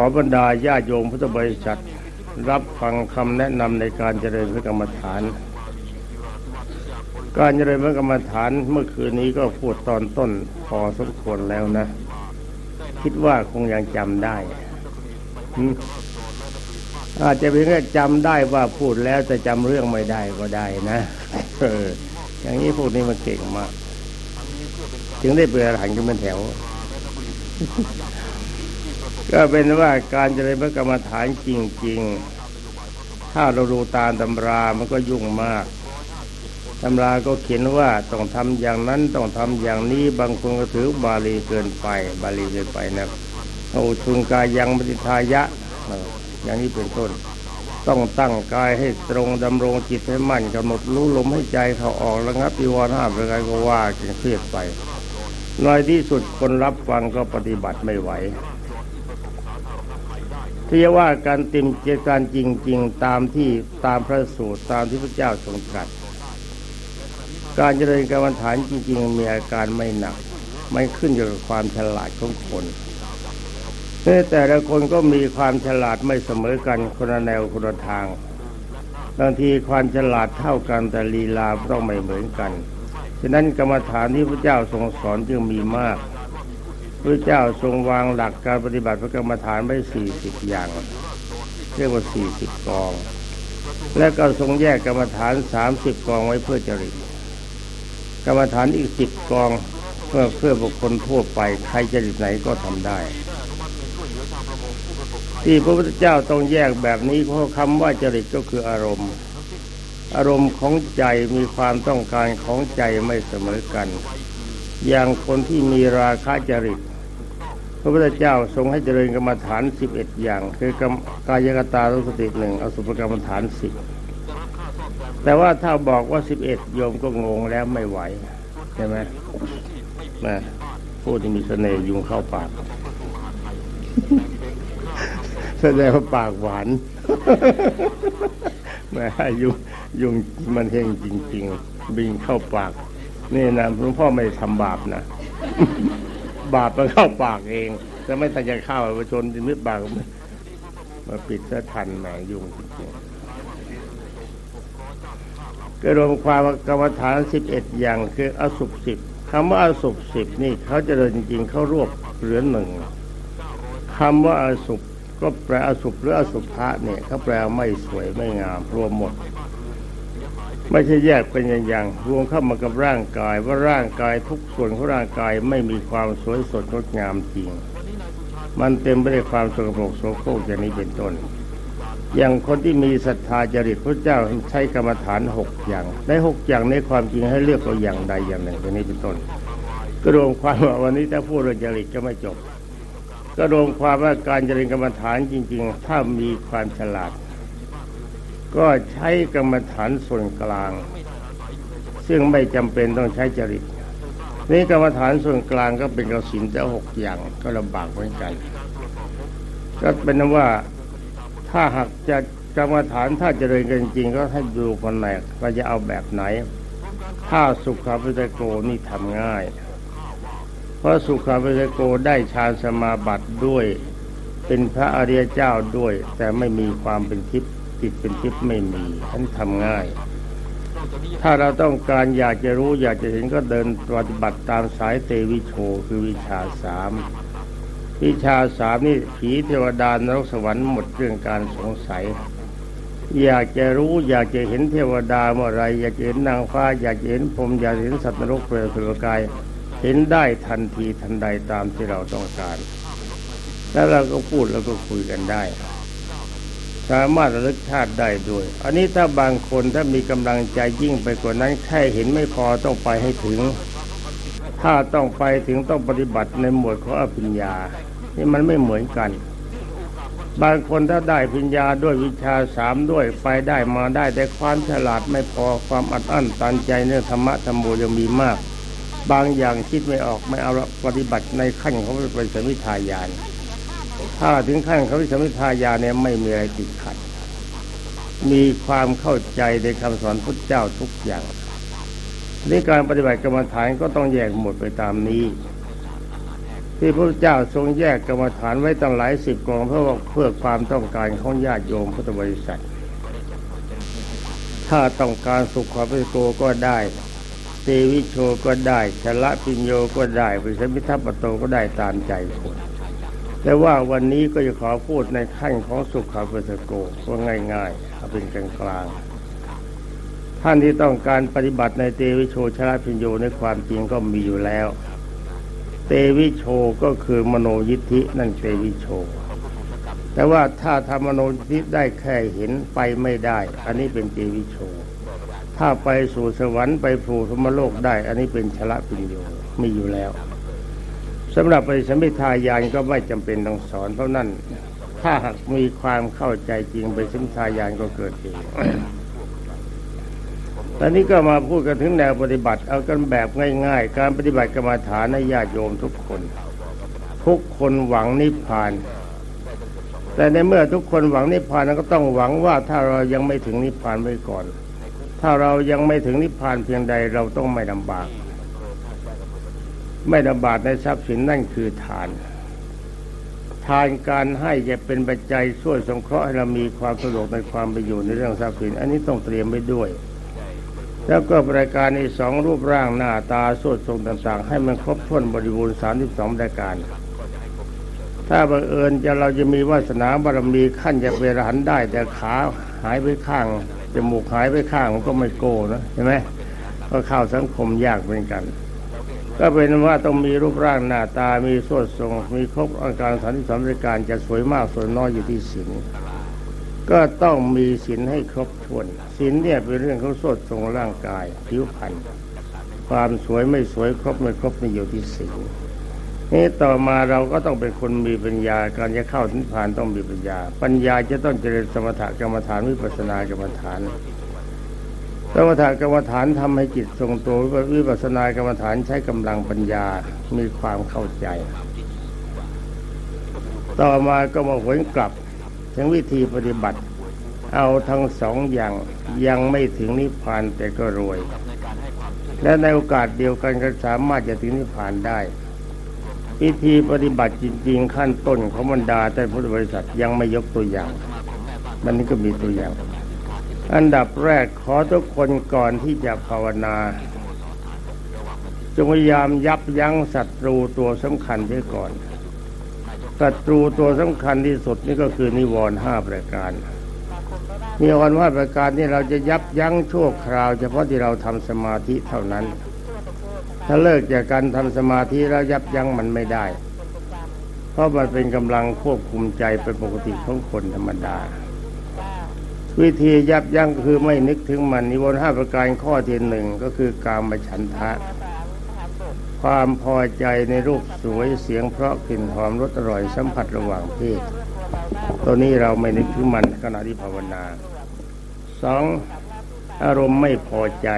ขอบรรดาญาโยมพุทธบริษัทรับฟังคำแนะนำในการเจริญพระกรรมฐาน การเจริญพระกรรมฐานเมื่อคืนนี้ก็พูดตอนต้นพอสมควรแล้วนะ คิดว่าคงยังจำได้อืมอาจจะเป็นแค่จำได้ว่าพูดแล้วแต่จำเรื่องไม่ได้ก็ได้นะเอออย่างนี้พวกนี้มันเก่งมาก ถึงได้เปลี่ยนหันกันเป็นแถว ก็เป็นว่าการเจริญพระกรรมฐานจริง ๆ ถ้าเราดูตามตำรามันก็ยุ่งมากตำราก็เขียนว่าต้องทำอย่างนั้นต้องทำอย่างนี้บางคนก็ถือบาลีเกินไป บาลีเกินไปนะโอชุนกายยังมติทายะอย่างนี้เป็นต้น ต้องตั้งกายให้ตรงดำรงจิตให้มั่นกำหนดรู้ลมให้ใจเขาออกระงับปีวรห้าประการก็ว่าเกินเครียดไปน้อยที่สุดคนรับฟังก็ปฏิบัติไม่ไหว ที่จะว่าการติมเจตการจริง ๆ ตามที่ตามพระสูตรตามที่พระเจ้าทรงตรัสการเจริญกรรมฐานจริง ๆ มีอาการไม่หนักไม่ขึ้นอยู่กับความฉลาดของคนแต่ละคนก็มีความฉลาดไม่เสมอกันคนละแนวคนละทางบางทีความฉลาดเท่ากันแต่ลีลาต้องไม่เหมือนกัน ฉะนั้นกรรมฐานที่พระเจ้าทรงสอนจึงมีมาก พระเจ้าทรงวางหลักการปฏิบัติพระกรรมฐานไว้สี่สิบอย่าง เรียกว่าสี่สิบกอง และก็ทรงแยกกรรมฐานสามสิบกองไว้เพื่อจริตกรรมฐานอีกสิบกองเพื่อเพื่อบุคคลทั่วไปใครจริตไหนก็ทำได้ ที่พระพุทธเจ้าต้องแยกแบบนี้เพราะคำว่าจริตก็คืออารมณ์ อารมณ์ของใจมีความต้องการของใจไม่เสมอกัน อย่างคนที่มีราคะจริต พระพุทธเจ้าทรงให้เจริญกรรมฐานสิบเอ็ดอย่าง คือกายกตาลุสติหนึ่งอสุภกรรมฐานสิบแต่ว่าถ้าบอกว่าสิบเอ็ดโยมก็งงแล้วไม่ไหวใช่ไหมนะพูดที่มีเสน่ห์ยุงเข้าปากแสดงว่าปากหวานแม่ยุงยุงมันเฮงจริง ๆ บินเข้าปาก นี่นะหลวงพ่อไม่ทำบาปนะ บาปมันเข้าปากเอง จะไม่ตั้งใจเข้าประชนจะมิดบากมาปิดซะทันแหมยุงจริงๆก็รวมความกรรมฐานสิบเอ็ดอย่างคืออสุปสิบคำว่าอสุปสิบนี่เขาจะเดินจริงๆเขารวบเหลือหนึ่งคำว่าอสุปก็แปลอสุปหรืออสุภะเนี่ยเขาแปลไม่สวยไม่งามรวมหมด ไม่ใช่แยกเป็นอย่างๆรวมเข้ามากับร่างกายว่าร่างกายทุกส่วนของร่างกายไม่มีความสวยสดงดงามจริง มันเต็มไปด้วยความสกปรกโสโครกอย่างนี้เป็นต้น อย่างคนที่มีศรัทธาจริตพระเจ้าใช้กรรมฐานหกอย่างในหกอย่างในความจริงให้เลือกเอาอย่างใดอย่างหนึ่งอย่างนี้เป็นต้นก็รวมความว่าวันนี้ถ้าพูดเรื่องจริตก็ไม่จบ ก็รวมความว่าการเจริญกรรมฐานจริง ๆ ถ้ามีความฉลาด ก็ใช้กรรมฐานส่วนกลาง ซึ่งไม่จำเป็นต้องใช้จริตนี่กรรมฐานส่วนกลางก็เป็นกสินแต่หกอย่างก็ลำบากเหมือนกัน ก็เป็นว่าถ้าหากจะกรรมฐานถ้าเจริญกันจริงก็ให้ดูคนไหนเราจะเอาแบบไหน ถ้าสุขาพิจโกนี่ทำง่าย เพราะสุขาพิจโกได้ฌานสมาบัติด้วย เป็นพระอริยเจ้าด้วย แต่ไม่มีความเป็นทิพย์ จิตเป็นทิพย์ไม่มีท่านทำง่าย ถ้าเราต้องการอยากจะรู้อยากจะเห็นก็เดินปฏิบัติตามสายเตวิโชคือวิชาสามวิชาสามนี่ผีเทวดานรกสวรรค์หมดเรื่องการสงสัย อยากจะรู้อยากจะเห็นเทวดาเมื่อไร อยากจะเห็นนางฟ้า อยากจะเห็นพรหมอยากเห็นสัตว์นรกเปรตสุรกายเห็นได้ทันทีทันใดตามที่เราต้องการ แล้วเราก็พูดแล้วก็คุยกันได้ สามารถระลึกชาติได้ด้วย อันนี้ถ้าบางคนถ้ามีกำลังใจยิ่งไปกว่านั้นแค่เห็นไม่พอต้องไปให้ถึง ถ้าต้องไปถึงต้องปฏิบัติในหมวดของอภิญญา นี่มันไม่เหมือนกัน บางคนถ้าได้ปัญญาด้วยวิชาสามด้วยไปได้มาได้แต่ความฉลาดไม่พอความอัดอั้นตันใจเนื้อธรรมะธรรมโมยังมีมาก บางอย่างคิดไม่ออกไม่เอาปฏิบัติในขั้นของเป็นสมิทายาน ถ้าถึงขั้นเขาวิสมิทายาเนี่ยไม่มีอะไรติดขัด มีความเข้าใจในคำสอนพุทธเจ้าทุกอย่างในการปฏิบัติกรรมฐานก็ต้องแยกหมดไปตามนี้ ที่พระเจ้าทรงแยกกรรมฐานไว้ตั้งหลายสิบกองเพื่อเพื่อความต้องการของญาติโยมพุทธบริษัท ถ้าต้องการสุขความเป็นโกก็ได้เตวิโชก็ได้ชละปิญโยก็ได้ปิสมิทัปโตก็ได้ตามใจคน แต่ว่าวันนี้ก็จะขอพูดในขั้นของสุขาป็นโกว่าง่ายๆเอาเป็นกลางกลางท่านที่ต้องการปฏิบัติในเตวิโชชละปิญโยในความจริงก็มีอยู่แล้ว เตวิโชก็คือมโนยิทธินั่นเตวิโช แต่ว่าถ้าทำมโนยิทธิได้แค่เห็นไปไม่ได้ อันนี้เป็นเตวิโช ถ้าไปสู่สวรรค์ไปผูธรรมโลกได้ อันนี้เป็นชละปิญโยมีอยู่แล้ว สำหรับไปสมิทายานก็ไม่จำเป็นต้องสอน เพราะนั่นถ้าหากมีความเข้าใจจริงไปสมิทายานก็เกิดเองตอนนี้ก็มาพูดกันถึงแนวปฏิบัติ เอากันแบบง่าย ๆ การปฏิบัติกรรมาฐานในญาติโยมทุกคน ทุกคนหวังนิพพาน แต่ในเมื่อทุกคนหวังนิพพานก็ต้องหวังว่าถ้าเรายังไม่ถึงนิพพานไว้ก่อน ถ้าเรายังไม่ถึงนิพพานเพียงใดเราต้องไม่ลำบาก ไม่ลำบากในทรัพย์สินนั่นคือทาน ทานการให้จะเป็นปัจจัยช่วยสงเคราะห์ให้เรามีความสะดวกในความประโยชน์ในเรื่องทรัพย์สิน อันนี้ต้องเตรียมไว้ด้วย แล้วก็รายการในสองรูปร่างหน้าตาสวดทรงต่างๆ ให้มันครบถ้วนบริบูรณ์สามสิบสองรายการ ถ้าบังเอิญจะเราจะมีวาสนาบารมีขั้นจะเวรหันได้ แต่ขาหายไปข้างจมูกหายไปข้างมันก็ไม่โก้นะใช่ไหมก็เข้าสังคมยากเหมือนกัน ก็เป็นว่าต้องมีรูปร่างหน้าตา มีสวดทรง มีครบอาการสันติสมรการจะสวยมากสวยน้อยอยู่ที่ศีลก็ต้องมีศีลให้ครบถ้วนศีลเนี่ยเป็นเรื่องของสวดทรงร่างกายผิวพรรณความสวยไม่สวยครบไม่ครบนี่อยู่ที่ศีลนี่ต่อมาเราก็ต้องเป็นคนมีปัญญาการจะเข้าถึงผ่านต้องมีปัญญา ปัญญาจะต้องเจริญสมถกรรมฐานวิปัสสนากรรมฐาน สมถกรรมฐานทำให้จิตทรงตัววิปัสสนากรรมฐานใช้กำลังปัญญา มีความเข้าใจ ต่อมาก็มาหวนกลับถึงวิธีปฏิบัติ เอาทั้งสองอย่างยังไม่ถึงนิพพานแต่ก็รวย และในโอกาสเดียวกันก็สามารถจะถึงนิพพานได้วิธีปฏิบัติจริง ๆ ขั้นต้นของบรรดาแต่พุทธบริษัทยังไม่ยกตัวอย่าง มันนี้ก็มีตัวอย่าง อันดับแรกขอทุกคนก่อนที่จะภาวนา จงพยายามยับยั้งศัตรูตัวสำคัญไว้ก่อนศัตรูตัวสำคัญที่สุดนี่ก็คือนิวรณ์ห้าประการนิวรณ์ห้าประการนี่เราจะยับยั้งชั่วคราว เฉพาะที่เราทำสมาธิเท่านั้น ถ้าเลิกจากการทำสมาธิแล้วยับยั้งมันไม่ได้ เพราะมันเป็นกำลังควบคุมใจเป็นปกติของคนธรรมดา วิธียับยั้งคือไม่นึกถึงมันนิวรณ์ห้าประการข้อที่หนึ่งก็คือการมาฉันทะ ความพอใจในรูปสวยเสียงเพราะกลิ่นหอมรสอร่อยสัมผัสระหว่างเพศตัวนี้เราไม่นึกถึงมันขณะที่ภาวนาสองอารมณ์ไม่พอใจ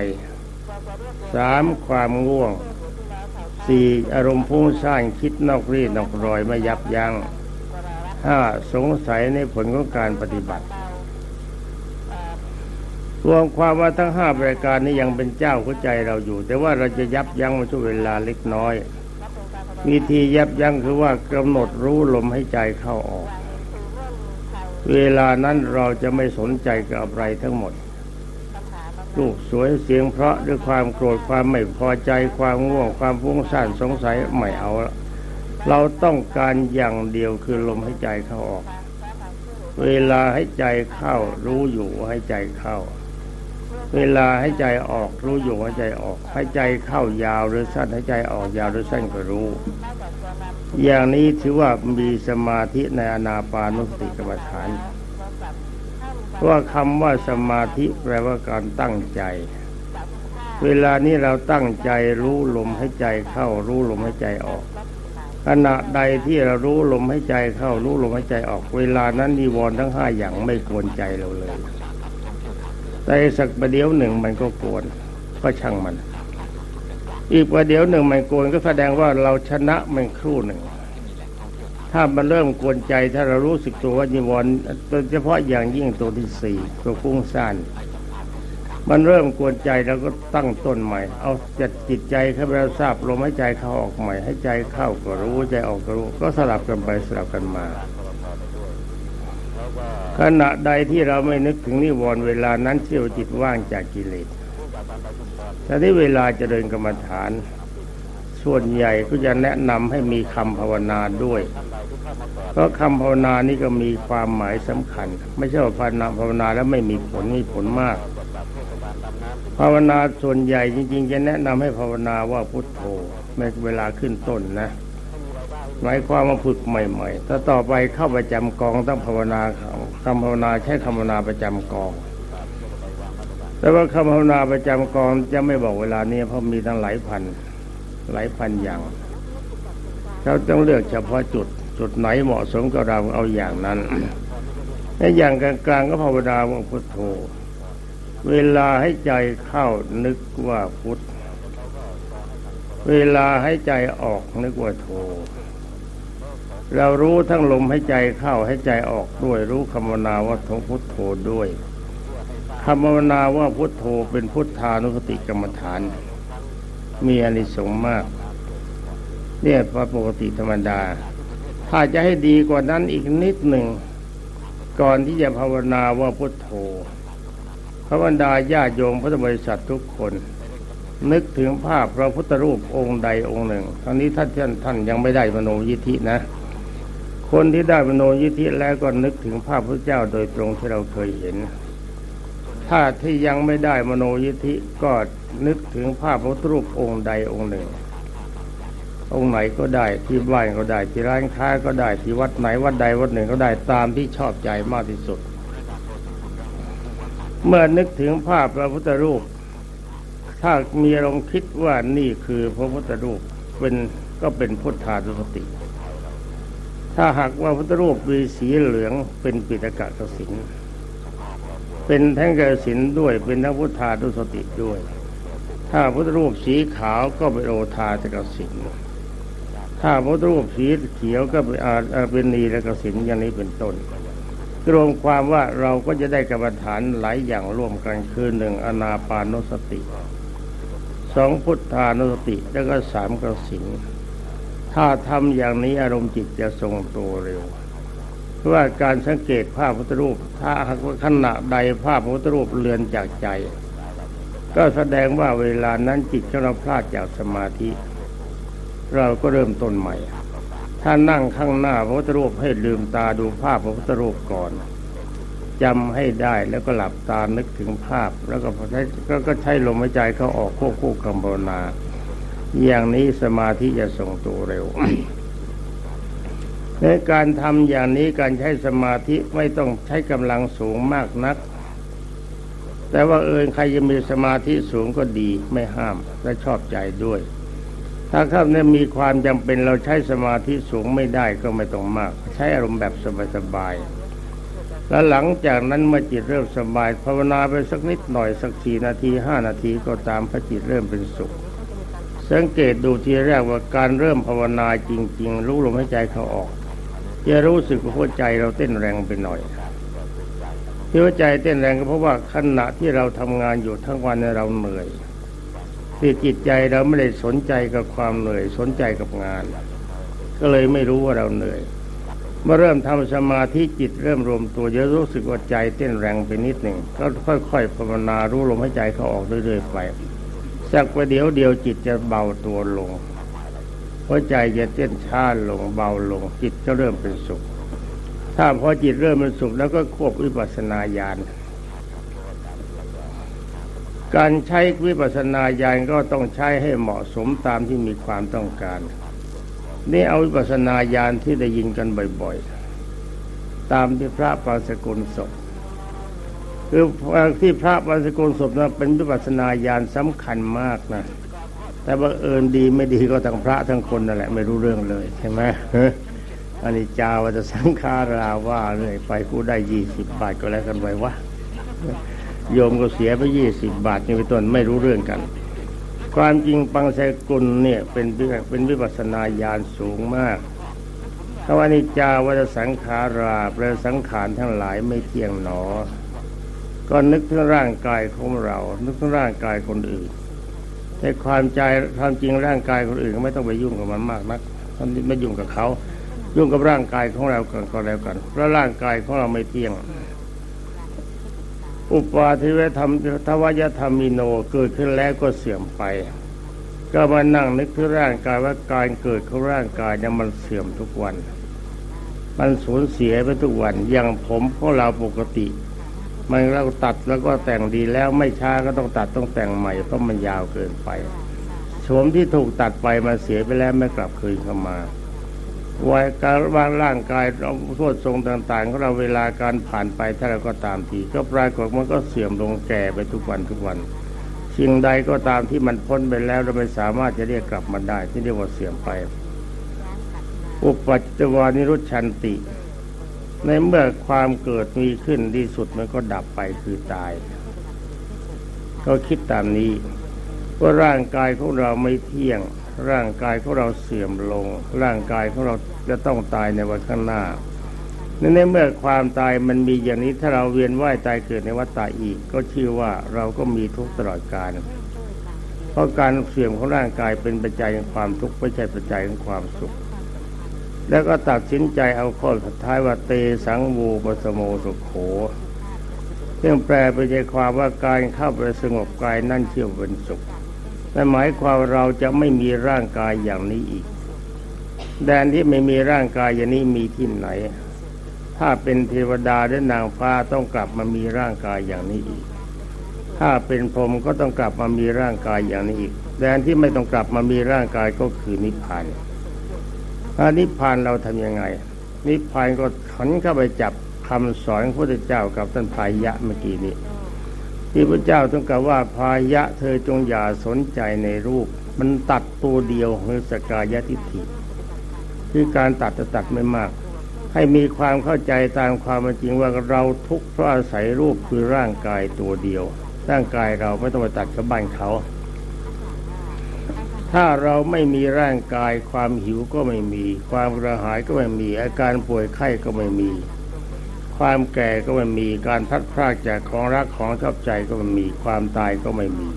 สามความง่วงสี่อารมณ์พุ่งสร้างคิดนอกรีดนอกรอยไม่ยับยัง้งห้าสงสัยในผลของการปฏิบัติ รวมความว่าทั้งห้าบริการนี้ยังเป็นเจ้าหัวใจเราอยู่ แต่ว่าเราจะยับยั้งมาช่วงเวลาเล็กน้อย วิธียับยั้งคือว่ากำหนดรู้ลมให้ใจเข้าออก เวลานั้นเราจะไม่สนใจกับอะไรทั้งหมดลูกสวยเสียงเพราะด้วยความโกรธความไม่พอใจความง่วงความฟุ้งซ่านสงสัยไม่เอาเราต้องการอย่างเดียวคือลมให้ใจเข้าออก เวลาให้ใจเข้ารู้อยู่ให้ใจเข้า เวลาให้ใจออกรู้อยู่ให้ใจออกให้ใจเข้ายาวหรือสั้นให้ใจออกยาวหรือสั้นก็รู้ อย่างนี้ถือว่ามีสมาธิในอนาปานุสติกรรมฐานว่าคำว่าสมาธิแปลว่าการตั้งใจ เวลานี้เราตั้งใจรู้ลมให้ใจเข้ารู้ลมให้ใจออกขณะใดที่เรารู้ลมให้ใจเข้ารู้ลมให้ใจออก เวลานั้นนิวรณ์ทั้งห้าอย่างไม่กวนใจเราเลย แต่สักประเดี๋ยวหนึ่งมันก็โกนก็ช่างมัน อีกประเดี๋ยวหนึ่งมันโกนก็แสดงว่าเราชนะมันครู่หนึ่ง ถ้ามันเริ่มกวนใจถ้าเรารู้สึกตัวว่านิวรณ์โดยเฉพาะอย่างยิ่งตัวที่สี่ตัวฟุ้งซ่านมันเริ่มกวนใจแล้วก็ตั้งต้นใหม่ เอาจัดจิตใจเข้าเราทราบลมหายใจเข้าออกใหม่ ให้ใจเข้าก็รู้ใจออกก็รู้ ก็สลับกันไปสลับกันมา ขณะใดที่เราไม่นึกถึงนิวรณ์เวลานั้นเชี่ยวจิตว่างจากกิเลสแต่ที่เวลาเจริญกรรมฐาน ส่วนใหญ่ก็จะแนะนำให้มีคำภาวนาด้วย เพราะคำภาวนานี่ก็มีความหมายสำคัญ ไม่ใช่ว่าภาวนาภาวนาแล้วไม่มีผลมีผลมาก ภาวนาส่วนใหญ่จริง ๆ จะแนะนำให้ภาวนาว่าพุทโธในเวลาขึ้นต้นนะหมายความว่าฝึกใหม่ ๆ ถ้าต่อไปเข้าประจำกองต้องภาวนา คำภาวนาใช้คำภาวนาประจำกอง แต่ว่าคำภาวนาประจำกองจะไม่บอกเวลานี้เพราะมีทั้งหลายพันหลายพันอย่างเราต้องเลือกเฉพาะจุดจุดไหนเหมาะสมกับเราเอาอย่างนั้นในอย่างกลางๆก็ภาวนาว่าพุทโธเวลาให้ใจเข้านึกว่าพุทเวลาให้ใจออกนึกว่าโธ เรารู้ทั้งลมให้ใจเข้าให้ใจออกด้วย รู้คำวนาว่าทงพุทโธด้วยคำวนาว่าพุทโธเป็นพุทธานุสติกรรมฐาน มีอนิสงส์มากเนี่ยพอปกติธรรมดา ถ้าจะให้ดีกว่านั้นอีกนิดหนึ่ง ก่อนที่จะภาวนาว่าพุทโธพระบรรดาญาโยมพุทธบริษัททุกคน นึกถึงภาพพระพุทธรูปองค์ใดองค์หนึ่งตอนนี้ท่านท่านท่านยังไม่ได้มโนยิธินะ คนที่ได้มโนยิทธิแล้วก็นึกถึงภาพพระเจ้าโดยตรงที่เราเคยเห็น ถ้าที่ยังไม่ได้มโนยิทธิก็นึกถึงภาพพระรูปองค์ใดองค์หนึ่ง องค์ไหนก็ได้ที่บ้านก็ได้ที่ร้านค้าก็ได้ที่วัดไหนวัดใดวัดหนึ่งก็ได้ตามที่ชอบใจมากที่สุด เมื่อนึกถึงภาพพระพุทธรูป ถ้ามีลองคิดว่านี่คือพระพุทธรูปเป็นก็เป็นพุทธานุสติ ถ้าหากว่าพุทธรูปมีสีเหลืองเป็นปิฎกะกสินเป็นแท่งกสินด้วยเป็นทั้งพุทธานุสติด้วย ถ้าพุทธรูปสีขาวก็เป็นโอทาจกสินถ้าพุทธรูปสีเขียวก็เป็นอาเป็นนีและกสินอย่างนี้เป็นต้นรวมความว่าเราก็จะได้กรรมฐานหลายอย่างร่วมกันคือหนึ่งอนาปานุสติสองพุทธานุสติแล้วก็สามกสิน ถ้าทำอย่างนี้อารมณ์จิตจะทรงตัวเร็วเพราะว่าการสังเกตภาพพุทธรูป ถ้าหากว่าขณะใดภาพพุทธรูปเลือนจากใจ ก็แสดงว่าเวลานั้นจิตของเราพลาดจากสมาธิ เราก็เริ่มต้นใหม่ ถ้านั่งข้างหน้าพระพุทธรูปให้ลืมตาดูภาพพระพุทธรูปก่อนจำให้ได้แล้วก็หลับตานึกถึงภาพ แล้วก็ใช้ก็ใช้ลมหายใจเข้าออกควบคู่กับภาวนา อย่างนี้สมาธิจะส่งตัวเร็วในการทำอย่างนี้การใช้สมาธิไม่ต้องใช้กำลังสูงมากนัก แต่ว่าเอิญใครจะมีสมาธิสูงก็ดีไม่ห้ามและชอบใจด้วย ถ้าข้าเนี่ยมีความจำเป็นเราใช้สมาธิสูงไม่ได้ก็ไม่ต้องมาก ใช้อารมณ์แบบสบายๆแล้วหลังจากนั้นเมื่อจิตเริ่มสบายภาวนาไปสักนิดหน่อยสักสี่นาทีห้านาทีก็ตามพระจิตเริ่มเป็นสุข สังเกตดูทีแรกว่าการเริ่มภาวนาจริง ๆ รู้ลมหายใจเขาออก จะรู้สึกว่าหัวใจเราเต้นแรงไปหน่อยที่หัวใจเต้นแรงก็เพราะว่าขณะที่เราทำงานอยู่ทั้งวันเราเหนื่อยที่จิตใจเราไม่ได้สนใจกับความเหนื่อยสนใจกับงาน ก็เลยไม่รู้ว่าเราเหนื่อย เมื่อเริ่มทำสมาธิจิตเริ่มรวมตัวจะรู้สึกว่าใจเต้นแรงไปนิดหนึ่งก็ค่อยๆภาวนารู้ลมหายใจเขาออกเรื่อยๆไป สักประเดี๋ยวเดียวจิตจะเบาตัวลงหัวใจจะเต้นช้าลงเบาลง จิตก็เริ่มเป็นสุข ถ้าพอจิตเริ่มเป็นสุขแล้วก็ควบวิปัสสนาญาณการใช้วิปัสสนาญาณก็ต้องใช้ให้เหมาะสมตามที่มีความต้องการ นี่เอาวิปัสสนาญาณที่ได้ยินกันบ่อยๆ ตามที่พระปาสกุลศพ คือที่พระปางสกุลศพนะเป็นวิปัสสนาญาณสำคัญมากนะแต่บังเอิญดีไม่ดีก็ทั้งพระทั้งคนนั่นแหละไม่รู้เรื่องเลยใช่ไหมอันนี้จาวัตสังขาราว่าเลยไปกูได้ยี่สิบบาทก็แล้วกันไว้วะโยมก็เสียไปยี่สิบบาทนี่เป็นต้นไม่รู้เรื่องกัน ความจริงปังสกุลเนี่ยเป็นเป็นวิปัสสนาญาณสูงมากคำว่านิจาวัตสังขาราแปลสังขารทั้งหลายไม่เที่ยงหนอ ก็นึกถึงร่างกายของเรา นึกถึงร่างกายคนอื่น แต่ความใจความจริงร่างกายคนอื่นก็ไม่ต้องไปยุ่งกับมันมากนักท่านไม่ยุ่งกับเขา ยุ่งกับร่างกายของเราก่อนก็แล้วกัน เพราะร่างกายของเราไม่เที่ยง อุปาทิเวธรรมทวยธรรมิโนเกิดขึ้นแล้วก็เสื่อมไป ก็มานั่งนึกถึงร่างกายว่าการเกิดของร่างกายเนี่ยมันเสื่อมทุกวัน มันสูญเสียไปทุกวัน อย่างผมของเราปกติ มันเราตัดแล้วก็แต่งดีแล้วไม่ช้าก็ต้องตัดต้องแต่งใหม่เพราะมันยาวเกินไปโฉมที่ถูกตัดไปมันเสียไปแล้วไม่กลับคืนเข้ามาวัยการวางร่างกายเราโทษทรงต่างๆของเราเวลาการผ่านไปถ้าเราก็ตามที ก็ปรากฏมันก็เสื่อมลงแก่ไปทุกวันทุกวันสิ่งใดก็ตามที่มันพ้นไปแล้วเราไม่สามารถจะเรียกกลับมาได้ที่เรียกว่าเสื่อมไป อุปัจจวานิรุชันติ ในเมื่อความเกิดมีขึ้นที่สุดมันก็ดับไปคือตาย ก็คิดตามนี้ว่าร่างกายของเราไม่เที่ยง ร่างกายของเราเสื่อมลง ร่างกายของเราจะต้องตายในวันข้างหน้าในเมื่อความตายมันมีอย่างนี้ถ้าเราเวียนว่ายตายเกิดในวัฏฏะอีก ก็ชื่อว่าเราก็มีทุกข์ตลอดกาลเพราะการเสื่อมของร่างกายเป็นปัจจัยของความทุกข์ไม่ใช่ปัจจัยของความสุข แล้วก็ตัดสินใจเอาข้อสุดท้ายว่าเตสังวูปสโมสุขโขซึ่งแปลไปใจความว่าการเข้าไปสงบกายนั่นเชื่อเป็นสุขนั่นหมายความเราจะไม่มีร่างกายอย่างนี้อีก แดนที่ไม่มีร่างกายอย่างนี้มีที่ไหน ถ้าเป็นเทวดาและนางฟ้าต้องกลับมามีร่างกายอย่างนี้อีก ถ้าเป็นพรหมก็ต้องกลับมามีร่างกายอย่างนี้อีก แดนที่ไม่ต้องกลับมามีร่างกายก็คือนิพพาน นิพพานเราทำยังไง นิพพานก็ขันเข้าไปจับคำสอนพระพุทธเจ้ากับท่านพายะเมื่อกี้นี้ที่พระเจ้าต้องการว่าพายะเธอจงอย่าสนใจในรูป มันตัดตัวเดียวคือสกายทิฏฐิคือการตัดจะตัดไม่มาก ให้มีความเข้าใจตามความจริงว่าเราทุกข์เพราะอาศัยรูปคือร่างกายตัวเดียว ร่างกายเราไม่ต้องไปตัดกับบ้านเขา ถ้าเราไม่มีร่างกายความหิวก็ไม่มี ความกระหายก็ไม่มี อาการป่วยไข้ก็ไม่มี ความแก่ก็ไม่มีการพัดพรากจากของรักของชอบใจก็ไม่มีความตายก็ไม่มี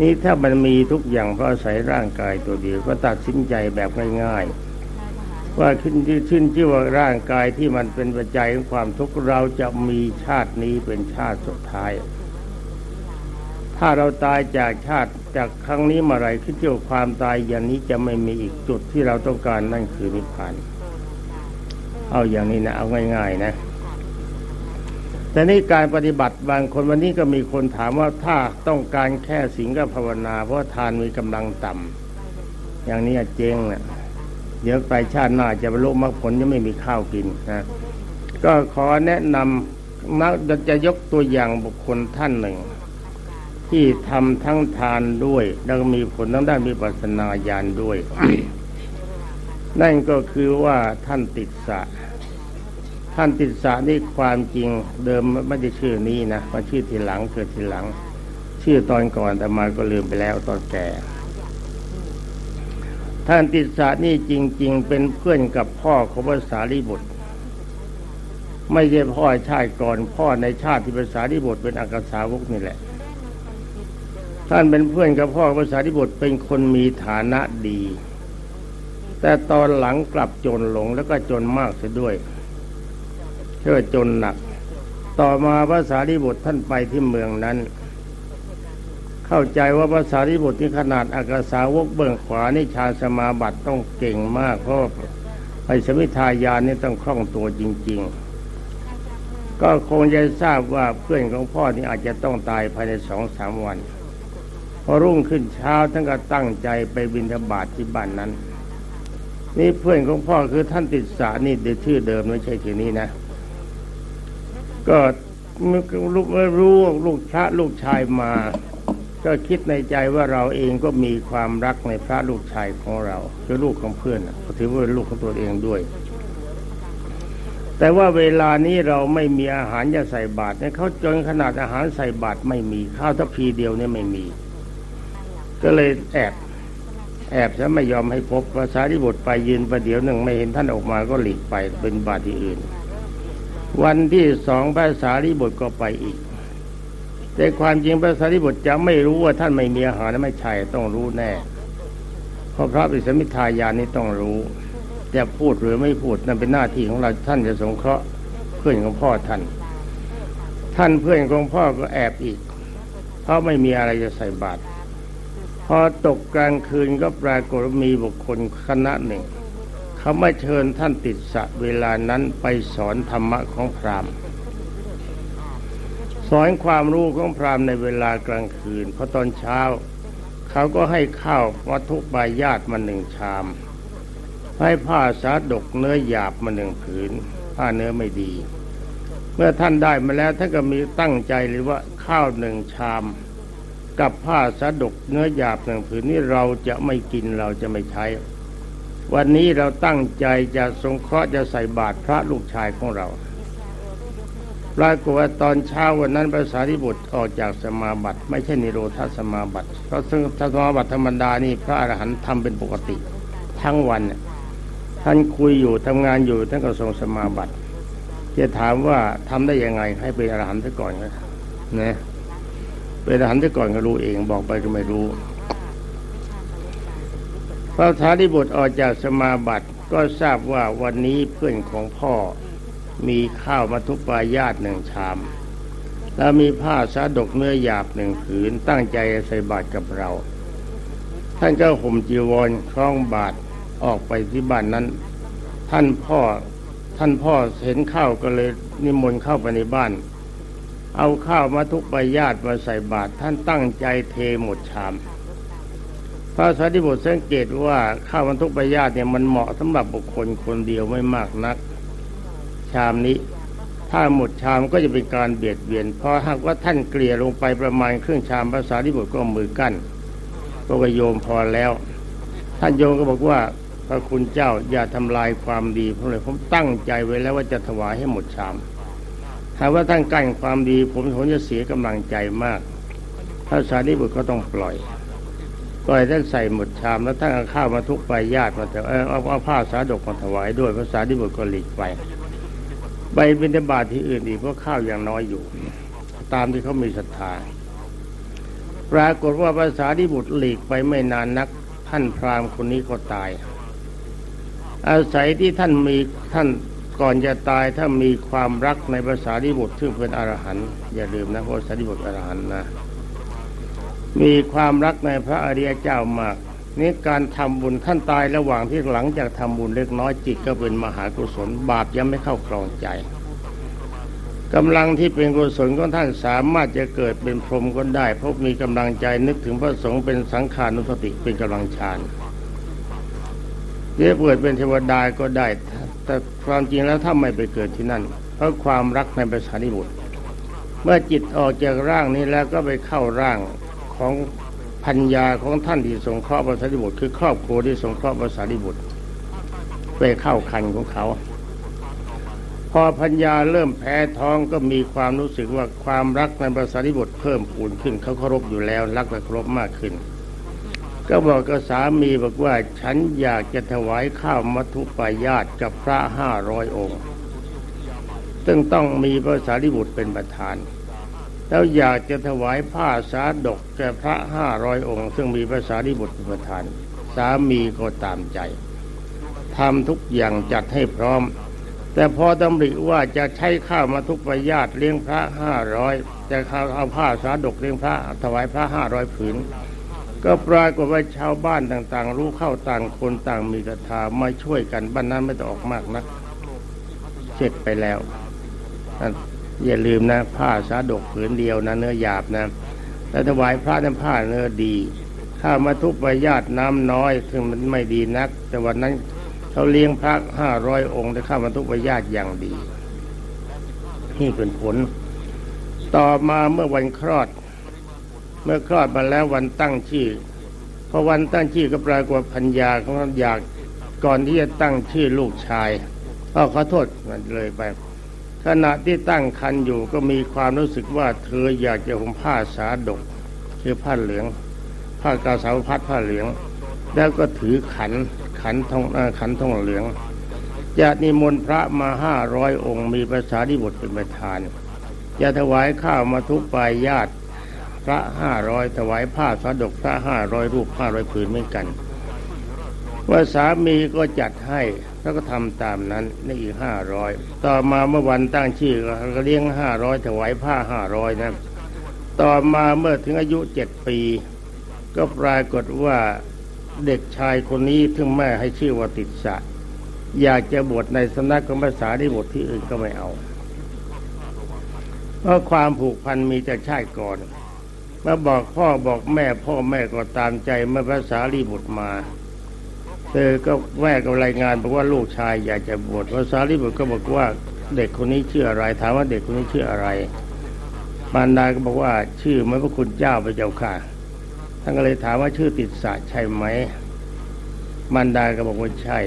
นี่ถ้ามันมีทุกอย่างเพราะอาศัยร่างกายตัวเดียวก็ตัดสินใจแบบง่ายๆ ว่าขึ้นที่นที่ว่าร่างกายที่มันเป็นปัจจัยของความทุกข์เราจะมีชาตินี้เป็นชาติสุดท้าย ถ้าเราตายจากชาติจากครั้งนี้มาไรขึ้นที่ว่าความตายอย่างนี้จะไม่มีอีกจุดที่เราต้องการนั่นคือนิพพานเอาอย่างนี้นะเอาง่าย ๆ นะแต่นี่การปฏิบัติบางคนวันนี้ก็มีคนถามว่าถ้าต้องการแค่สิ่งก็ภาวนา เพราะทานมีกำลังต่ำอย่างนี้เจ๊งนะเดี๋ยวไปชาติหน้าจะบรรลุมรรคผลจะไม่มีข้าวกินนะก็ขอแนะนำนักจะยกตัวอย่างบุคคลท่านหนึ่ง ที่ทำทั้งทานด้วย แล้วมีผลทั้งด้านมีปัสนาญาณด้วย นั่นก็คือว่าท่านติดสะ ท่านติดสานี่ความจริงเดิมไม่ได้ชื่อนี้นะมาชื่อทีหลังเกิดทีหลัง ชื่อตอนก่อนแต่มาก็ลืมไปแล้วตอนแก่ท่านติดสานี่จริง ๆ เป็นเพื่อนกับพ่อของภาษาลิบุตร ไม่ใช่พ่อชาติก่อนพ่อในชาติที่ภาษาลิบุตรเป็นอากาสาวกนี่แหละ ท่านเป็นเพื่อนกับพ่อภาษาลิบุตรเป็นคนมีฐานะดี แต่ตอนหลังกลับจนหลงแล้วก็จนมากเสียด้วยเชื่อจนหนัก ต่อมาภาษาดิบุตรท่านไปที่เมืองนั้น เข้าใจว่าภาษาดิบุตรที่ขนาดอากาสาวกเบื้องขวานี่ชาสมาบัติต้องเก่งมากเพราะไปสมิทายานนี่ต้องคล่องตัวจริง ๆ ก็คงจะทราบว่าเพื่อนของพ่อนี่อาจจะต้องตายภายในสองสามวัน พอรุ่งขึ้นเช้าท่านก็ตั้งใจไปบินธบาตทที่บ้านนั้น นี่เพื่อนของพ่อคือท่านติดสานี่เดี๋ยวชื่อเดิมไม่ใช่ทีนี้นะ ก็ลูกรู้ลูกพระลูกชายมา ก็คิดในใจว่าเราเองก็มีความรักในพระลูกชายของเราคือลูกของเพื่อนถือว่าลูกของตัวเองด้วยแต่ว่าเวลานี้เราไม่มีอาหารจะใส่บาตรเนี่ยเขาจนขนาดอาหารใส่บาตรไม่มีข้าวทัพพีเดียวเนี่ยไม่มี ก็เลยแอบแอบจะไม่ยอมให้พบภาษาที่บทไปยืนประเดี๋ยวหนึ่งไม่เห็นท่านออกมาก็หลีกไปเป็นบาตรที่อื่น วันที่สองภาษาลิบุตรก็ไปอีก แต่ความจริงพระสารีบุตรจะไม่รู้ว่าท่านไม่มีอาหารไม่ใช่ต้องรู้แน่ เพราะพระปิสมิทายานนี้ต้องรู้จะพูดหรือไม่พูดนั่นเป็นหน้าที่ของเราท่านจะสงเคราะห์เพื่อนของพ่อท่าน ท่านเพื่อนของพ่อก็แอบอีกเพราะไม่มีอะไรจะใส่บาตร พอตกกลางคืนก็ปรากฏมีบุคคลคณะหนึ่งเขามาเชิญท่านติดสะเวลานั้นไปสอนธรรมะของพราหมณ์สอนความรู้ของพราหมณ์ในเวลากลางคืนพอตอนเช้า เขาก็ให้ข้าววัตถุบายญาติมาหนึ่งชาม ให้ผ้าสาดกเนื้อหยาบมาหนึ่งผืน ผ้าเนื้อไม่ดี เมื่อท่านได้มาแล้วท่านก็มีตั้งใจหรือว่าข้าวหนึ่งชาม กับผ้าสะดกเนื้อหยาบหนึ่งผืนนี่เราจะไม่กินเราจะไม่ใช้ วันนี้เราตั้งใจจะสงเคราะห์จะใส่บาตรพระลูกชายของเราปรากฏว่าตอนเช้าวันนั้นพระสารีบุตรออกจากสมาบัติ ไม่ใช่นิโรธาสมาบัติ เพราะซึ่งสมาบัติธรรมดานี่พระอรหันต์ทำเป็นปกติ ทั้งวันท่านคุยอยู่ทำงานอยู่ท่านก็ทรงสมาบัติ จะถามว่าทำได้ยังไงให้เป็นอรหันต์ซะก่อนนะนะ เป็นอรหันต์ซะก่อนก็รู้เองบอกไปก็ไม่รู้พระสารีบุตรออกจากสมาบัติก็ทราบว่าวันนี้เพื่อนของพ่อมีข้าวมัทุปายาตหนึ่งชาม แล้วมีผ้าสาดกเนื้อหยาบหนึ่งผืนตั้งใจใส่บาตรกับเรา ท่านก็ห่มจีวรคล้องบาตรออกไปที่บ้านนั้น ท่านพ่อท่านพ่อเห็นข้าวก็เลยนิมนต์เข้าไปในบ้าน เอาข้าวมาทุกใบญาติมาใส่บาตรท่านตั้งใจเทหมดชาม พระสารีบุตรสังเกตว่าข้าวมันทุกใบญาติเนี่ยมันเหมาะสำหรับบุคคลคนเดียวไม่มากนัก ชามนี้ ถ้าหมดชามก็จะเป็นการเบียดเบียน เพราะหากว่าท่านเกลี่ยลงไปประมาณครึ่งชามภาษาที่บุตรก็มือกั้นก็โยมพอแล้ว ท่านโยมก็บอกว่าพระคุณเจ้าอย่าทำลายความดีเพราะเลยผมตั้งใจไว้แล้วว่าจะถวายให้หมดชาม ถ้าว่าท่านกั้นความดี ผมผมจะเสียกำลังใจมากพระสารีบุตรก็ต้องปล่อย ปล่อยท่านใส่หมดชามแล้วท่านเอาข้าวมาทุกใบญาติมาแต่เอาเอาผ้าสาดกมาถวายด้วยพระสารีบุตรก็หลีกไปใบบิณฑบาตที่อื่นอีกเพราะข้าวยังน้อยอยู่ ตามที่เขามีศรัทธาปรากฏว่าภาษาที่บุตรหลีกไปไม่นานนัก ท่านพราหมณ์คนนี้ก็ตาย อาศัยที่ท่านมีท่าน ก่อนจะตายถ้ามีความรักในภาษาที่บุตรซึ่งเป็นอรหันต์อย่าลืมนะภาษาที่บุตรอรหันต์นะ มีความรักในพระอริยเจ้ามากนี่การทำบุญท่านตายระหว่างที่หลังจากทำบุญเล็กน้อยจิตก็เป็นมหากุศลบาปยังไม่เข้าครองใจกำลังที่เป็นกุศลของท่านสามารถจะเกิดเป็นพรหมก็ได้เพราะมีกำลังใจนึกถึงพระสงฆ์เป็นสังขานุสติเป็นกำลังฌานจะเกิดเป็นเทวดาก็ได้ แต่ความจริงแล้วถ้าไม่ไปเกิดที่นั่น เพราะความรักในประสานิบุตรเมื่อจิตออกจากร่างนี้แล้วก็ไปเข้าร่างของพัญญาของท่านที่สงเคราะห์ภาษาดิบุตรคือครอบครัวที่สงเคราะห์ภาษาดิบุตรไปเข้าคันของเขา พอพัญญาเริ่มแพ้ท้องก็มีความรู้สึกว่าความรักในภาษาดิบุตรเพิ่มพูนขึ้นเขาเคารพอยู่แล้วรักและเคารพมากขึ้น ก็บอกกับสามีบอกว่าฉันอยากจะถวายข้าวมัทุปายาตกับพระห้าร้อยองค์ซึ่งต้องมีภาษาดิบุตรเป็นประธาน แล้วอยากจะถวายผ้าสาดกแก่พระห้าร้อยองค์ ซึ่งมีภาษาดิบุตรประธาน สามีก็ตามใจทำทุกอย่างจัดให้พร้อม แต่พอดำริว่าจะใช้ข้าวมาทุกประญาติเลี้ยงพระห้าร้อยจะเอาผ้าสาดกเลี้ยงพระถวายพระห้าร้อยผืน ก็ปรากฏว่าชาวบ้านต่างๆ รู้เข้าต่างคนต่างมีศรัทธามาช่วยกันบ้านนั้นไม่ต้องออกมากนักเสร็จไปแล้วอย่าลืมนะ ผ้าสาดกผืนเดียวนะเนื้อหยาบนะแต่ถวายพระนั้นผ้าเนื้อดี ถ้ามาทุบใบญาติน้ำน้อยซึ่งมันไม่ดีนัก แต่วันนั้นเขาเลี้ยงพระห้าร้อยองค์ได้ข้ามาทุบใบญาติอย่างดีนี่เป็นผล ต่อมาเมื่อวันคลอด เมื่อคลอดมาแล้ววันตั้งชื่อพอวันตั้งชื่อก็ปรากฏพัญญาของท่านอยากก่อนที่จะตั้งชื่อลูกชายก็ขอโทษมันเลยไปขณะที่ตั้งคันอยู่ก็มีความรู้สึกว่าเธออยากจะห่มผ้าสาดกคือผ้าเหลือง ผ้ากาสาวพัดผ้าเหลือง แล้วก็ถือขันขันทองขันทองเหลืองจะนิมนต์พระมาห้าร้อยองค์ มีภาษาดิบทเป็นประธานจะถวายข้าวมาทุกปลายญาติ พระห้าร้อยถวายผ้าสาดกพระห้าร้อยรูปห้าร้อยผืนเหมือนกัน ว่าสามีก็จัดให้แล้วก็ทำตามนั้นนี่อีกห้าร้อยต่อมาเมื่อวันตั้งชื่อก็เลี้ยงห้าร้อยถวายผ้าห้าร้อยนะต่อมาเมื่อถึงอายุเจ็ดปี ก็ปรากฏว่าเด็กชายคนนี้ถึงแม่ให้ชื่อว่าติดสะอยากจะบวชในสำนักของภาษาที่บวชที่อื่นก็ไม่เอา เพราะความผูกพันมีแต่ชาติก่อน มาบอกพ่อบอกแม่พ่อแม่ก็ตามใจเมื่อภาษาลีบุตรมาเธอก็แม่ก็รายงานบอกว่าลูกชายอยากจะบวชภาษาลีบุตรก็บอกว่าเด็กคนนี้ชื่ออะไร ถามว่าเด็กคนนี้ชื่ออะไรมารดาก็บอกว่าชื่อมือนพระคุณเจ้าพระเจ้าค่ะท่านก็เลยถามว่าชื่อติดสะใช่ไหมมารดาก็บอกว่าใช่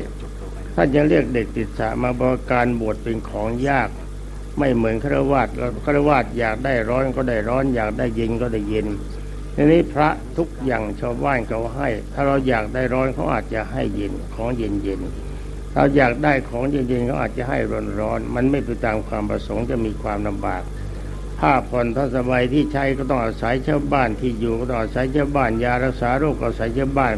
ท่านยังเรียกเด็กติดสะมาบอกการบวชเป็นของยาก ไม่เหมือนฆราวาสฆราวาสอยากได้ร้อนก็ได้ร้อน อยากได้เย็นก็ได้เย็นทีนี้พระทุกอย่างชาวบ้านเขาให้ ถ้าเราอยากได้ร้อนเขาอาจจะให้เย็นของเย็นเย็นเราอยากได้ของเย็นเย็นเขาอาจจะให้ร้อนร้อนมันไม่ไปตามความประสงค์จะมีความลำบากผ้าผ่อนท่อนสบายที่ใช้ก็ต้องอาศัยชาวบ้านที่อยู่ก็ต้องอาศัยชาวบ้านยารักษาโรคก็อาศัยชาวบ้าน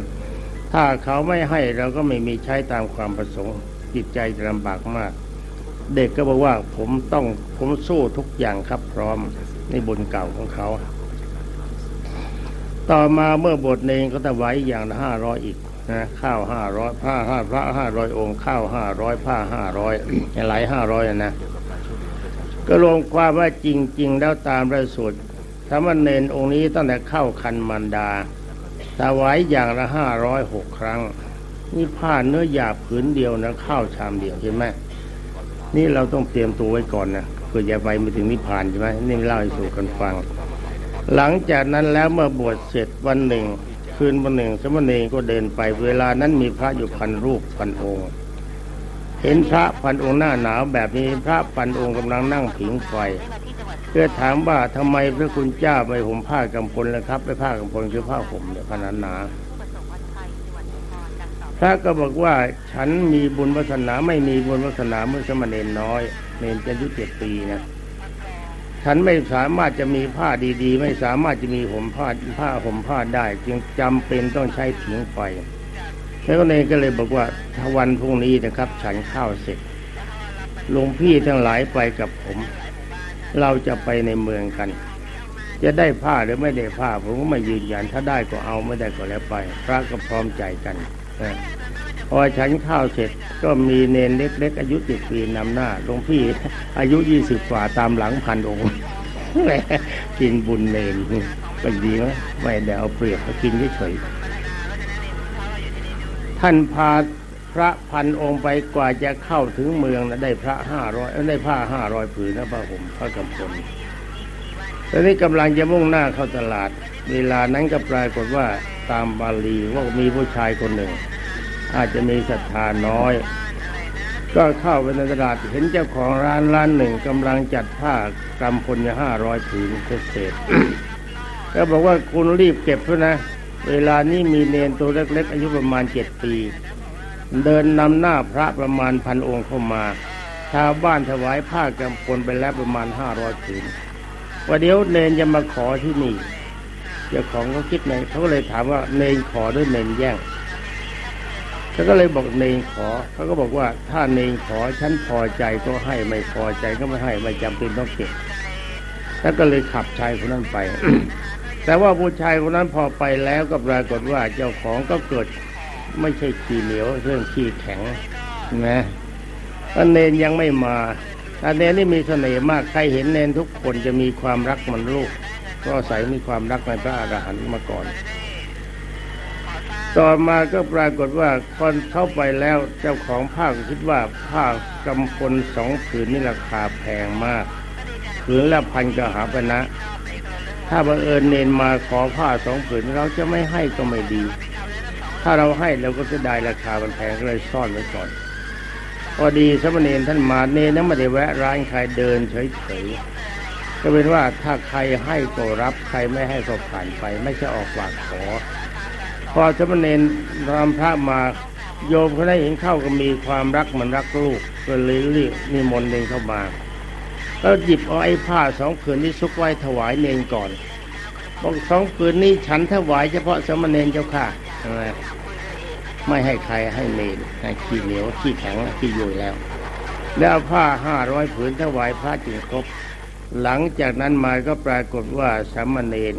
ถ้าเขาไม่ให้เราก็ไม่มีใช้ตามความประสงค์จิตใจจะลำบากมาก เด็กก็บอกว่าผมต้องผมสู้ทุกอย่างครับพร้อมในบุญเก่าของเขา ต่อมาเมื่อบทเนงก็ถวายอย่างละห้าร้อยอีกนะข้าวห้าร้อยผ้าห้าพระห้าร้อยองค์ข้าวห้าร้อยผ้าห้าร้อยหลายห้าร้อยนะ ก็รวมความว่าจริง ๆ แล้วตามพระสูตรธรรมเนนองค์นี้ตั้งแต่เข้าคันมันดาถวายอย่างละห้าร้อยหกครั้ง นี่ผ้าเนื้อหยาบผืนเดียวนะข้าวชามเดียวใช่ไหม นี่เราต้องเตรียมตัวไว้ก่อนนะเพื่อจะไปไม่ถึงนิพพานใช่ไหมนี่เล่าให้สู่กันฟัง หลังจากนั้นแล้วเมื่อบวชเสร็จวันหนึ่ง คืนวันหนึ่งสมณีก็เดินไปเวลานั้นมีพระอยู่พันรูปพันองค์ เห็นพระพันองค์หน้าหนาวแบบนี้พระพันองค์กำลังนั่งผิงไฟเพื่อถามว่าทำไมพระคุณเจ้าไม่ห่มผ้ากำพลล่ะครับไม่ผ้ากำพลคือผ้าห่มเนี่ยขนาดหนา พระก็บอกว่าฉันมีบุญวาสนาไม่มีบุญวาสนาเมื่อสมณเณรน้อยเนนจะอายุเจ็ดปีนะฉันไม่สามารถจะมีผ้าดีๆ ไม่สามารถจะมีห่มผ้าผ้าห่มผ้าได้ จึงจำเป็นต้องใช้ผิงไฟแล้วก็เนนก็เลยบอกว่าถ้าวันพรุ่งนี้นะครับ ฉันข้าวเสร็จหลวงพี่ทั้งหลายไปกับผม เราจะไปในเมืองกัน จะได้ผ้าหรือไม่ได้ผ้าผมก็ไม่ยืนยันถ้าได้ก็เอาไม่ได้ก็แล้วไป พระก็พร้อมใจกัน พอฉันข้าวเสร็จก็มีเนนเล็ก ๆ อายุสิบปีนำหน้าหลวงพี่อายุยี่สิบกว่าตามหลังพันองค์กินบุญเนนก็นดีไหมไม่ได้เอาเปรียบกินเฉยท่านพาพระพันองค์ไปกว่าจะเข้าถึงเมืองนะได้พระห้าร้อยได้ผ้าห้าร้อยผืนนะพระผมพระกำพลตอนนี้กำลังจะมุ่งหน้าเข้าตลาด เวลานั้นก็ปรากฏว่า ตามบาลีว่ามีผู้ชายคนหนึ่ง อาจจะมีศรัทธาน้อย ก็เข้าไปในตลาดเห็นเจ้าของร้านร้านหนึ่งกำลังจัดผ้ากำพลห้าร้อยผืนเศษก็บอกว่าคุณรีบเก็บเถอะนะ เวลานี้มีเนนตัวเล็กๆ อายุประมาณเจ็ดปี เดินนำหน้าพระประมาณพันองค์เข้ามา ชาวบ้านถวายผ้ากำพลไปแล้วประมาณห้าร้อยผืนว่าเดี๋ยวเนนจะมาขอที่นี่ เจ้าของเขาคิดไงเขาก็เลยถามว่าเนนขอหรือเนนแย่งเขาก็เลยบอกเนนขอเขาก็บอกว่าถ้าเนนขอฉันพอใจก็ให้ไม่พอใจก็ไม่ให้ไม่จำเป็นต้องเก็บแล้วก็เลยขับชายคนนั้นไป แต่ว่าผู้ชายคนนั้นพอไปแล้วก็ปรากฏว่าเจ้าของก็เกิดไม่ใช่ขี้เหนียวเรื่องขี้แข็งนะถ้าเนนยังไม่มาถ้าเนนนี่มีเสน่ห์มากใครเห็นเนนทุกคนจะมีความรักมันลูก ก็ใส่มีความรักในพระอรหันต์มาก่อน ต่อมาก็ปรากฏว่าคนเข้าไปแล้วเจ้าของผ้าคิดว่าผ้ากำพลสองผืนนี่ราคาแพงมากผืนละพันกหาปณะถ้าบังเอิญเนนมาขอผ้าสองผืนเราจะไม่ให้ก็ไม่ดี ถ้าเราให้เราก็จะได้ราคามันแพงก็เลยซ่อนไว้ก่อนพอดีสมณเณรท่านมาเนนนั้นไม่ได้แวะร้านใครเดินเฉยๆ ก็เป็นว่าถ้าใครให้ก็รับใครไม่ให้ก็ผ่านไป ไม่ใช่ออกปากขอ พอสมณเณรรำพระมาโยมเขาได้เห็นเข้าก็มีความรักเหมือนรักลูกก็เลยรียกนิมนต์เนรเข้ามาแล้วหยิบเอาไอ้ผ้าสองผืนที่ซุกไว้ถวายเนรก่อนบอกสองผืนนี้ฉันถวายเฉพาะสมณเณรเจ้าค่ะไม่ให้ใครให้เนรขี้เหนียวขี้แข็งขี้ยุ่ยแล้ว แล้วผ้าห้าร้อยผืนถวายพระจึงครบ หลังจากนั้นมาก็ปรากฏว่าสามเณร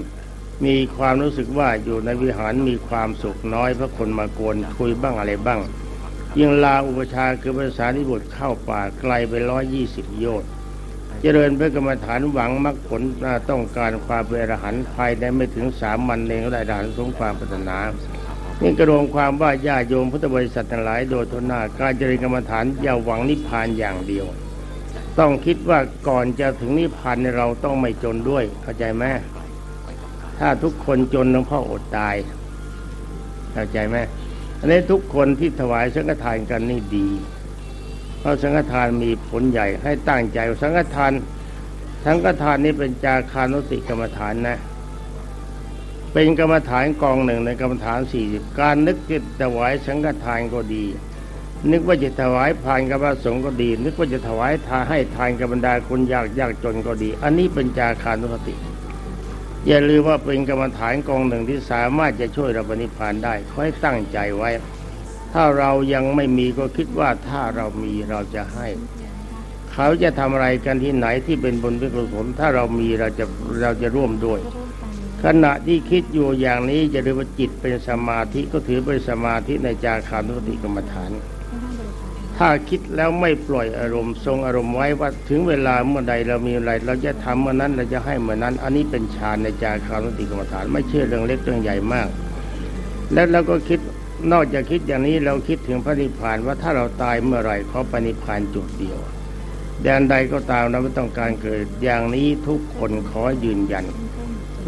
มีความรู้สึกว่าอยู่ในวิหารมีความสุขน้อยเพราะคนมากวนคุยบ้างอะไรบ้าง ยิ่งลาอุปชาคือภาษานิบุตรเข้าป่าไกลไปร้อยยี่สิบโยชน์เจริญพระกรรมฐานหวังมรรคผลอ่าต้องการความเป็นอรหันต์ภายในไม่ถึงสามวันเองก็ได้อรหันสมความปรารถนานี่กระรวมความว่าญาติโยมพุทธบริษัททั้งหลายโดยทนหน้าการเจริญกรรมฐานอย่าหวังนิพพานอย่างเดียว ต้องคิดว่าก่อนจะถึงนิพพานเราต้องไม่จนด้วย เข้าใจไหมถ้าทุกคนจนหลวงพ่ออดตาย เข้าใจไหมอันนี้ทุกคนที่ถวายสังฆทานกันนี่ดี เพราะสังฆทานมีผลใหญ่ให้ตั้งใจสังฆทานสังฆทานนี่เป็นจาคานุติกรรมฐานนะ เป็นกรรมฐานกองหนึ่งในกรรมฐานสี่สิบการนึกจิตถวายสังฆทานก็ดี นึกว่าจะถวายพานกับพระสงฆ์ก็ดี นึกว่าจะถวายทานให้ทานกับบรรดาคนยากยากจนก็ดี อันนี้เป็นจาคานุสติ อย่าลืมว่าเป็นกรรมฐานกองหนึ่งที่สามารถจะช่วยเราปณิพานได้ขอให้ตั้งใจไว้ ถ้าเรายังไม่มีก็คิดว่าถ้าเรามีเราจะให้ เขาจะทำอะไรกันที่ไหนที่เป็นบุญเป็นกุศลถ้าเรามีเราจะเราจะร่วมด้วยขณะที่คิดอยู่อย่างนี้จะเรียกว่าจิตเป็นสมาธิก็ถือเป็นสมาธิในจาคานุสติกรรมฐาน ถ้าคิดแล้วไม่ปล่อยอารมณ์ ทรงอารมณ์ไว้ว่าถึงเวลาเมื่อใดเรามีอะไร เราจะทำเมื่อนั้นเราจะให้เมื่อนั้น อันนี้เป็นฌานในจาคานุสติกรรมฐาน ไม่เชื่อเรื่องเล็กเรื่องใหญ่มาก แล้วเราก็คิดนอกจากคิดอย่างนี้เราคิดถึงพระนิพพานว่าถ้าเราตายเมื่อไหร่ขอปณิพพานจุดเดียวแดนใดก็ตามเราไม่ต้องการเกิดอย่างนี้ทุกคนขอยืนยัน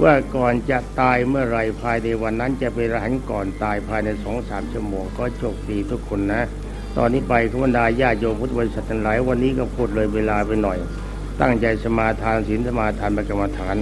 ว่าก่อนจะตายเมื่อไหรภายในวันนั้นจะเป็นอรหันก่อนตายภายในสองสามชั่วโมงก็โชคดีทุกคนนะ ตอนนี้ไปขบรรดาญาโยมพุทธบริษัททั้งหลายวันนี้ก็พูดเลยเวลาไปหน่อย ตั้งใจสมาทานศีลสมาทานเป็นกรรมฐาน